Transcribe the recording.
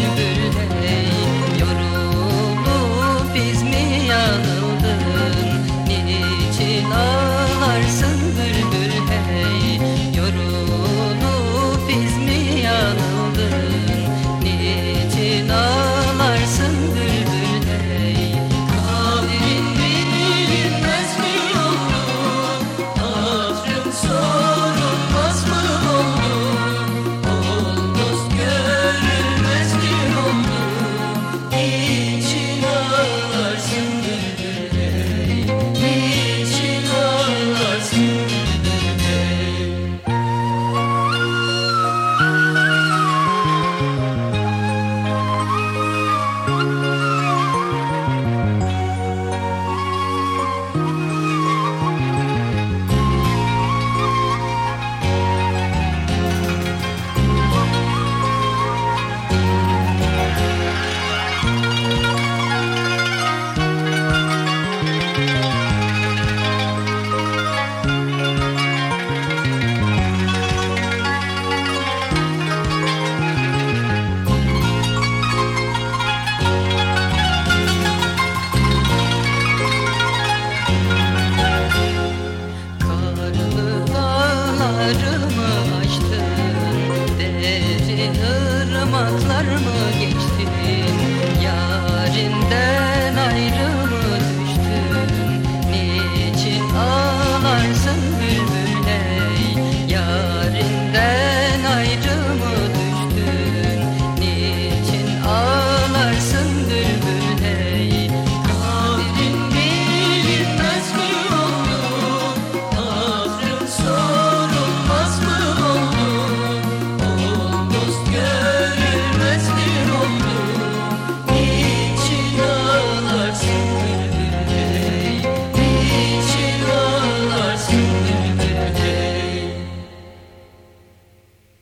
you. Seni hırmaklar mı